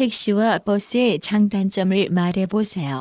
택시와 버스의 장단점을 말해보세요.